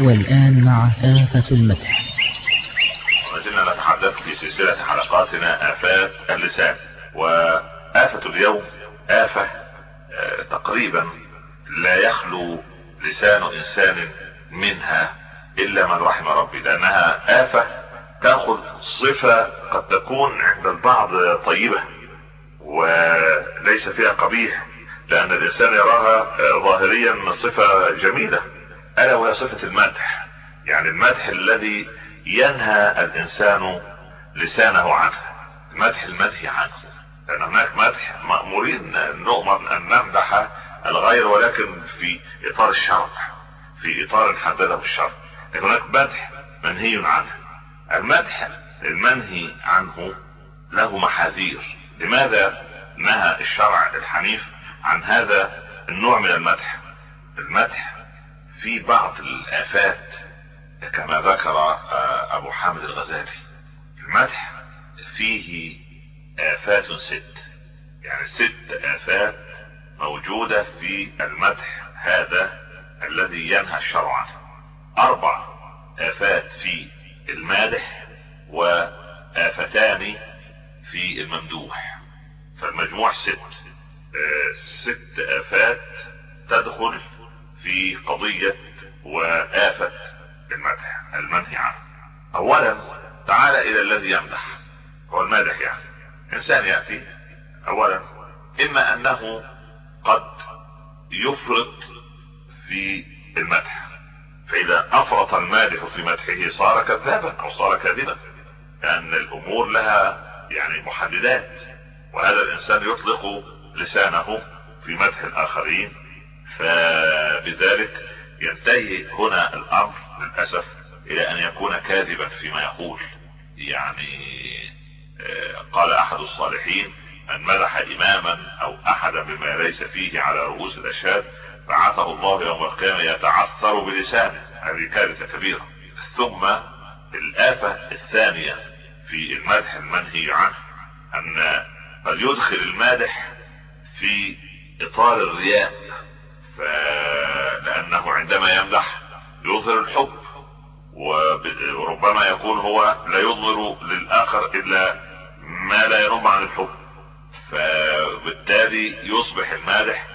والآن مع آفة المدح. وزلنا نتحدث في سلسلة حلقاتنا آفات اللسان. وآفة اليوم آفة آه، تقريبا لا يخلو لسان إنسان منها إلا من رحم ربي لأنها آفة تأخذ صفة قد تكون عند البعض طيبة وليس فيها قبيح لأن الإنسان يراها آه، ظاهريا صفة جميلة. ألا وهي صفة المدح. يعني المدح الذي ينهى الإنسان لسانه عنه. المدح المدح عنه. لأن هناك مدح مأمورين نؤمر أن نمدح الغير ولكن في إطار الشرع في إطار حدده الشرع. لكن هناك مدح منهي عنه. المدح المنهي عنه له محاذير. لماذا نهى الشرع الحنيف عن هذا النوع من المدح؟ المدح في بعض الآفات كما ذكر آه، أبو حامد الغزالي. المدح فيه آفات ست. يعني ست آفات موجودة في المدح هذا الذي ينهى الشرع. عنه أربع آفات في المادح وآفتان في الممدوح. فالمجموع ست. آه، ست آفات تدخل في قضية وآفة المدح المنهي عنه أولا تعال إلى الذي يمدح هو المادح يعني. إنسان يأتي أولا إما أنه قد يفرط في المدح فإذا أفرط المادح في مدحه صار كذابا أو صار كاذبا لأن الأمور لها يعني محددات وهذا الإنسان يطلق لسانه في مدح الآخرين فبذلك ينتهي هنا الأمر للأسف إلى أن يكون كاذبا فيما يقول. يعني آه، قال أحد الصالحين من مدح اماما أو احدا بما ليس فيه على رؤوس الأشهاد بعثه الله يوم القيامة يتعثر بلسانه. هذه كارثة كبيرة. ثم الآفة الثانية في المدح المنهي عنه أن قد يدخل المادح في إطار الرياء. لأنه عندما يمدح يظهر الحب وربما يكون هو لا يظهر للآخر إلا ما لا ينم عن الحب. فبالتالي يصبح المادح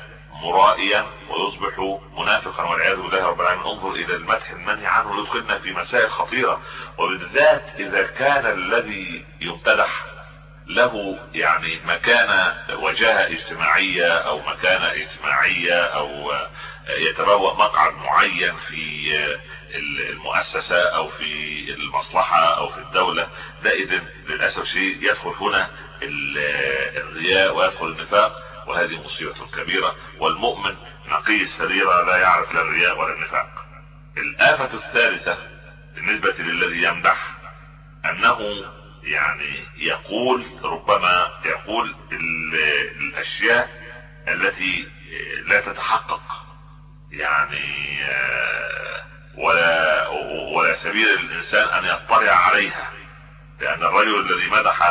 مرائيا ويصبح منافقا والعياذ بالله رب العالمين. انظر إلى المدح المنهي عنه يدخلنا في مسائل خطيرة. وبالذات إذا كان الذي يمتدح له يعني مكانة وجاهة اجتماعية أو مكانة اجتماعية أو يتبوأ مقعد معين في المؤسسة أو في المصلحة أو في الدولة. ده إذن للأسف شيء يدخل هنا الرياء ويدخل النفاق وهذه مصيبة كبيرة والمؤمن نقي السريرة لا يعرف لا الرياء ولا النفاق. الآفة الثالثة بالنسبة للذي يمدح أنه يعني يقول ربما يقول الأشياء التي لا تتحقق يعني آه، ولا ولا سبيل للإنسان أن يطلع عليها لأن الرجل الذي مدح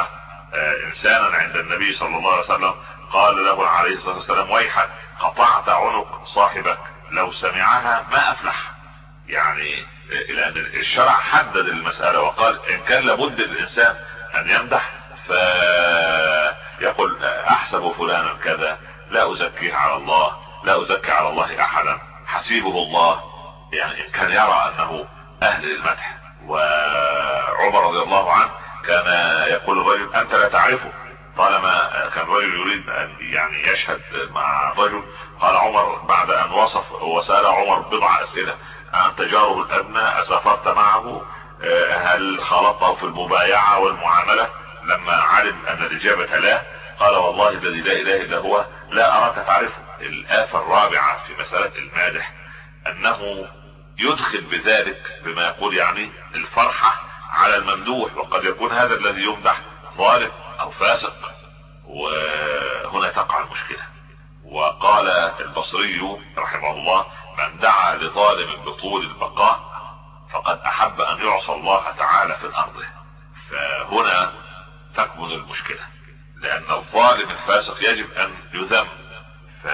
آه، إنسانا عند النبي صلى الله عليه وسلم قال له عليه الصلاة والسلام ويحك قطعت عنق صاحبك لو سمعها ما أفلح. يعني الشرع حدد المسألة وقال إن كان لابد الانسان أن يمدح فيقول أحسب فلانا كذا لا أزكيه على الله لا أزكي على الله أحدا حسيبه الله. يعني إن كان يرى أنه أهل للمدح. وعمر رضي الله عنه كان يقول الرجل أنت لا تعرفه. طالما كان رجل يريد أن يعني يشهد مع رجل قال عمر بعد أن وصف وسأل عمر بضع أسئلة. عن تجارب الأبناء اسافرت معه آه، هل خلطه في المبايعة والمعاملة؟ لما علم أن الإجابة لا قال والله الذي لا إله إلا هو لا أراك تعرفه. الافة الرابعة في مسألة المادح أنه يدخل بذلك بما يقول يعني الفرحة على الممدوح وقد يكون هذا الذي يمدح ظالم أو فاسق وهنا تقع المشكلة. وقال البصري رحمه الله من دعا لظالم بطول البقاء فقد أحب أن يعصى الله تعالى في الأرض. فهنا تكمن المشكلة لأن الظالم الفاسق يجب أن يذم ف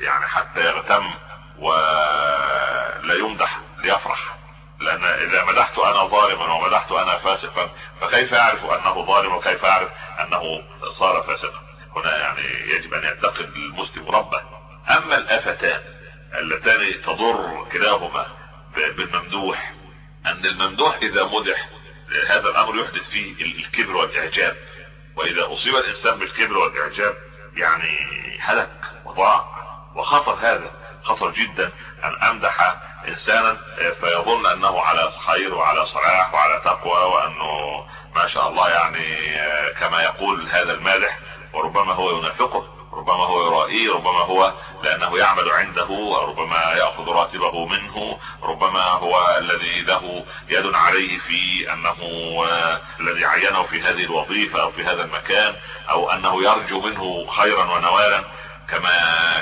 يعني حتى يغتم ولا يمدح إذا مدحت أنا ظالما ومدحت أنا فاسقا فكيف يعرف أنه ظالم وكيف يعرف أنه صار فاسقا؟ هنا يعني يجب أن يعتقد المسلم ربه. أما الأفتان اللتان تضر كلاهما بالممدوح أن الممدوح إذا مدح هذا الأمر يحدث فيه الكبر والإعجاب وإذا أصيب الإنسان بالكبر والإعجاب يعني هلك وضاع وخطر هذا خطر جدا أن أمدح انسانا فيظن أنه على خير وعلى صلاح وعلى تقوى وأنه ما شاء الله يعني كما يقول هذا المادح وربما هو ينافقه. ربما هو يرائيه ربما هو لأنه يعمل عنده ربما يأخذ راتبه منه ربما هو الذي له يد عليه في أنه الذي عينه في هذه الوظيفة أو في هذا المكان أو أنه يرجو منه خيرا ونوالا كما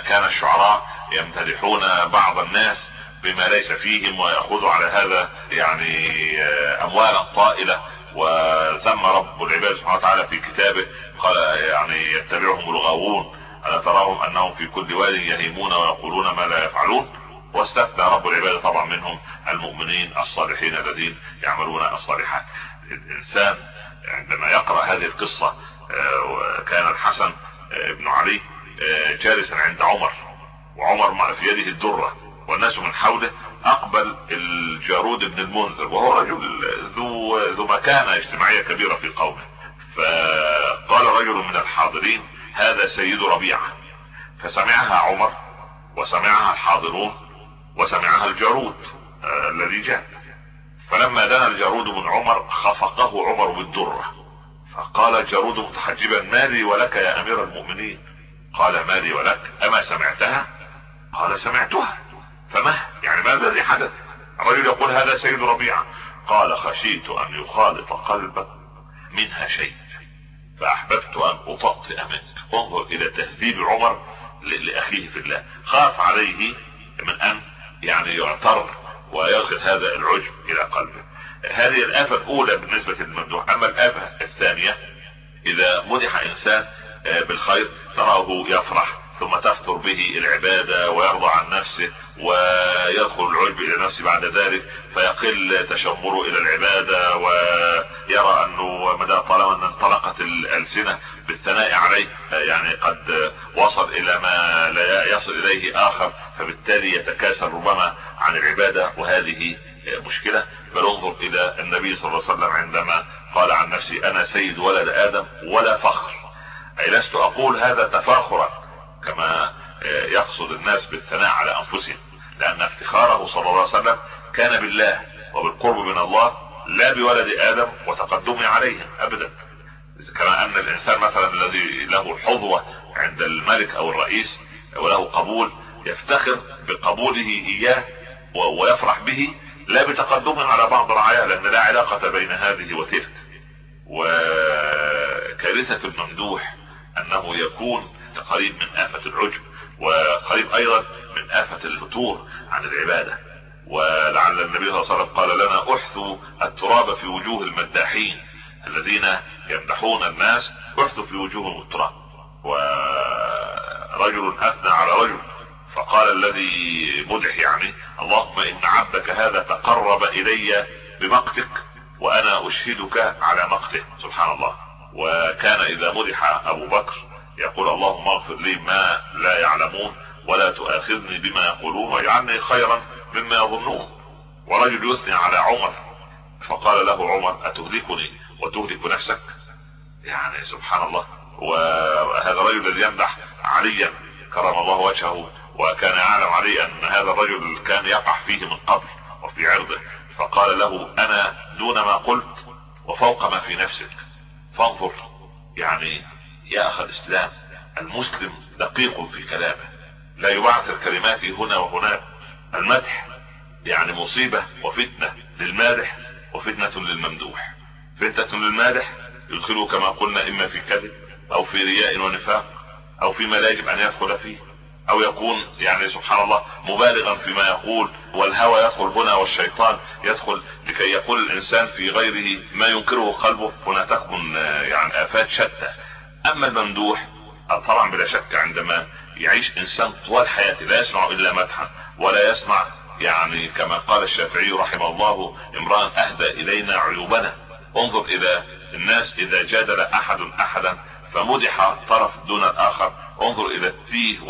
كان الشعراء يمتدحون بعض الناس بما ليس فيهم ويأخذوا على هذا يعني اموالا طائلة وذم رب العباد سبحانه وتعالى في كتابه قال يعني يتبعهم الغاوون. ألا تراهم أنهم في كل واد يهيمون ويقولون ما لا يفعلون؟ واستثنى رب العباد طبعا منهم المؤمنين الصالحين الذين يعملون الصالحات. الإنسان عندما يقرأ هذه القصة كان الحسن ابن علي جالسا عند عمر وعمر في يده الدرة والناس من حوله أقبل الجارود بن المنذر وهو رجل ذو ذو مكانة اجتماعية كبيرة في قومه. فقال رجل من الحاضرين هذا سيد ربيعة. فسمعها عمر وسمعها الحاضرون وسمعها الجارود آه الذي جاء. فلما دنا الجارود من عمر خفقه عمر بالدرة. فقال الجارود متحجبا مالي ولك يا أمير المؤمنين؟ قال مالي ولك أما سمعتها؟ قال سمعتها. فما يعني ما الذي حدث؟ الرجل يقول هذا سيد ربيعة. قال خشيت أن يخالط قلبك منها شيء. فأحببت أن اطأطئ منك. انظر إلى تهذيب عمر لأخيه في الله. خاف عليه من أن يعني يعتر ويأخذ هذا العجب إلى قلبه. هذه الآفة الأولى بالنسبة للممدوح أما الآفة الثانية إذا مدح إنسان بالخير تراه يفرح. ثم تفتر به العبادة ويرضى عن نفسه ويدخل العجب إلى نفسه بعد ذلك فيقل تشمره إلى العبادة ويرى أنه مدى طالما ان انطلقت الألسنة بالثناء عليه يعني قد وصل إلى ما لا يصل إليه آخر فبالتالي يتكاسل ربما عن العبادة وهذه مشكلة. بل انظر إلى النبي صلى الله عليه وسلم عندما قال عن نفسي أنا سيد ولد آدم ولا فخر. أي لست أقول هذا تفاخرا كما يقصد الناس بالثناء على أنفسهم. لأن افتخاره صلى الله عليه وسلم كان بالله وبالقرب من الله لا بولد آدم وتقدمه عليهم أبدا. كما أن الإنسان مثلا الذي له حظوة عند الملك أو الرئيس وله قبول يفتخر بقبوله إياه ويفرح به لا بتقدمه على بعض رعاياه لأن لا علاقة بين هذه وتلك. وكارثة الممدوح أنه يكون قريب من آفة العجب وقريب أيضا من آفة الفتور عن العبادة. ولعل النبي صلى الله عليه وسلم قال لنا أحثوا التراب في وجوه المداحين الذين يمدحون الناس أحثوا في وجوههم التراب. ورجل أثنى على رجل فقال الذي مدح يعني اللهم إن عبدك هذا تقرب إلي بمقتك وأنا أشهدك على مقته سبحان الله. وكان إذا مدح أبو بكر يقول اللهم اغفر لي ما لا يعلمون ولا تؤاخذني بما يقولون واجعلني خيرا مما يظنون. ورجل يثني على عمر فقال له عمر أتهلكني وتهلك نفسك؟ يعني سبحان الله وهذا الرجل الذي يمدح عليا كرم الله وجهه وكان يعلم علي أن هذا الرجل كان يقع فيه من قبل وفي عرضه. فقال له أنا دون ما قلت وفوق ما في نفسك. فانظر يعني يا اخ الإسلام المسلم دقيق في كلامه لا يبعثر كلماته هنا وهناك. المدح يعني مصيبة وفتنة للمادح وفتنة للممدوح. فتنة للمادح يدخله كما قلنا إما في كذب أو في رياء ونفاق أو فيما لا يجب أن يدخل فيه أو يكون يعني سبحان الله مبالغا فيما يقول والهوى يدخل هنا والشيطان يدخل لكي يقول الإنسان في غيره ما ينكره قلبه. هنا تكون يعني آفات شتى. أما الممدوح طبعا بلا شك عندما يعيش إنسان طوال حياته لا يسمع إلا مدحا ولا يسمع يعني كما قال الشافعي رحمه الله امرأ أهدى إلينا عيوبنا. انظر إلى الناس إذا جادل أحد احدا فمدح طرف دون الآخر. انظر إلى التيه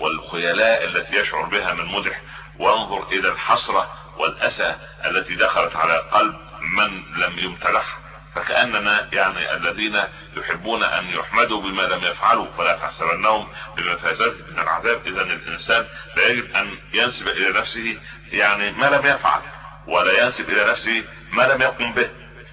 والخيلاء التي يشعر بها من مدح. وانظر إلى الحسرة والأسى التي دخلت على قلب من لم يمتلح فكأننا يعني الذين يحبون أن يحمدوا بما لم يفعلوا فلا تحسبنهم بمفازات من العذاب. إذا الإنسان لا يجب أن ينسب إلى نفسه يعني ما لم يفعل ولا ينسب إلى نفسه ما لم يقم به.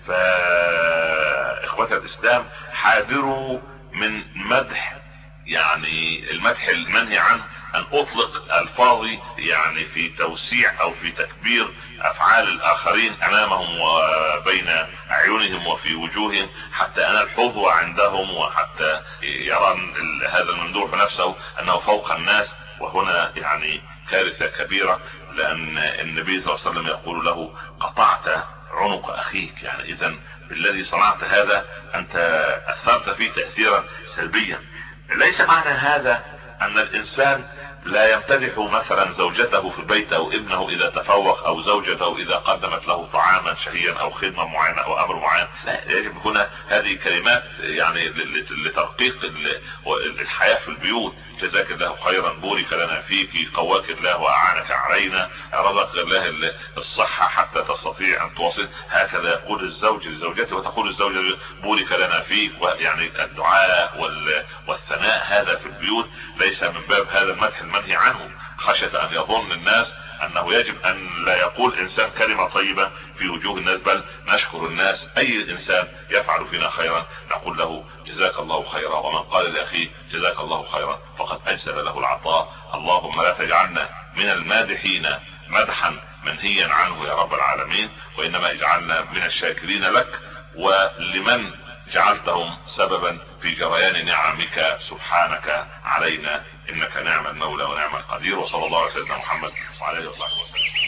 فإخوة الإسلام حاذروا من مدح يعني المدح المنهي عنه ان أطلق الفاظي يعني في توسيع أو في تكبير أفعال الآخرين أمامهم وبين أعينهم وفي وجوههم حتى أنا الحظوة عندهم وحتى يرى هذا الممدوح نفسه أنه فوق الناس وهنا يعني كارثة كبيرة لأن النبي صلى الله عليه وسلم يقول له قطعت عنق أخيك يعني إذا بالذي صنعت هذا أنت أثرت فيه تأثيرا سلبيا ليس معنى هذا أن الإنسان لا يمتدح مثلا زوجته في البيت أو ابنه إذا تفوق أو زوجته إذا قدمت له طعاما شهيا أو خدمة معينة أو أمر معين. لا. يجب هنا هذه كلمات يعني لترقيق الحياة في البيوت. جزاك الله خيرا بورك لنا فيك قواك الله وأعانك علينا. رزق الله الصحة حتى تستطيع أن تواصل هكذا يقول الزوج لزوجته وتقول الزوجة بورك لنا فيك. ويعني الدعاء والثناء هذا في البيوت ليس من باب هذا المدح. المنهي عنه. خشية أن يظن الناس أنه يجب أن لا يقول إنسان كلمة طيبة في وجوه الناس بل نشكر الناس أي إنسان يفعل فينا خيرا نقول له جزاك الله خيرا ومن قال لأخيه جزاك الله خيرا فقد أجزل له العطاء. اللهم لا تجعلنا من المادحين مدحا منهيا عنه يا رب العالمين وإنما اجعلنا من الشاكرين لك ولمن جعلتهم سببا في جريان نعمك. سبحانك علينا إنك نعم المولى ونعم القدير وصلى الله على سيدنا محمد وعلى آله وصحبه وسلم.